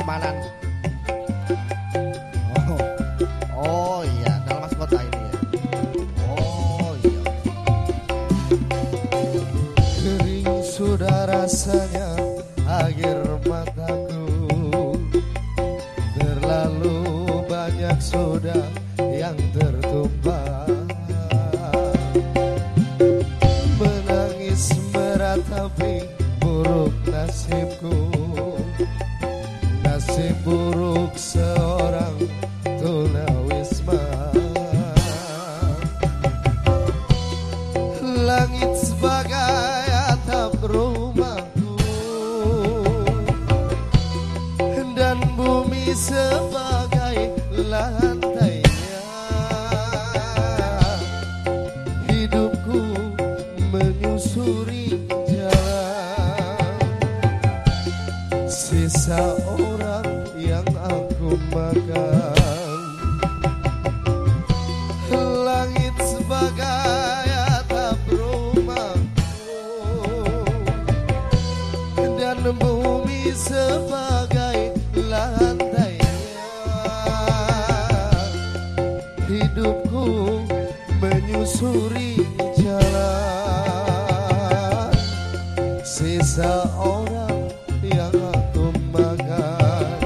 keamanan. Oh, oh iya, dalam kota ini ya. Oh iya. Kering sudah rasanya air mataku Terlalu banyak sudah yang tertumpah Menangis meratapi Nasib buruk seorang tunawisma Langit sebagai atap rumahku. Dan bumi sebagai lantainya. Hidupku menyusuri jalan. Sisa orang bumi sebagai lantainya Hidupku menyusuri jalan. Sisa orang yang aku makan.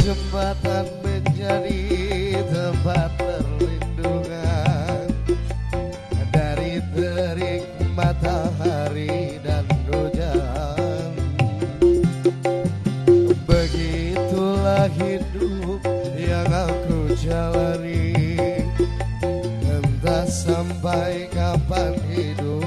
Jembatan menjadi tempat hidup yang aku jalani. Entah sampai kapan hidup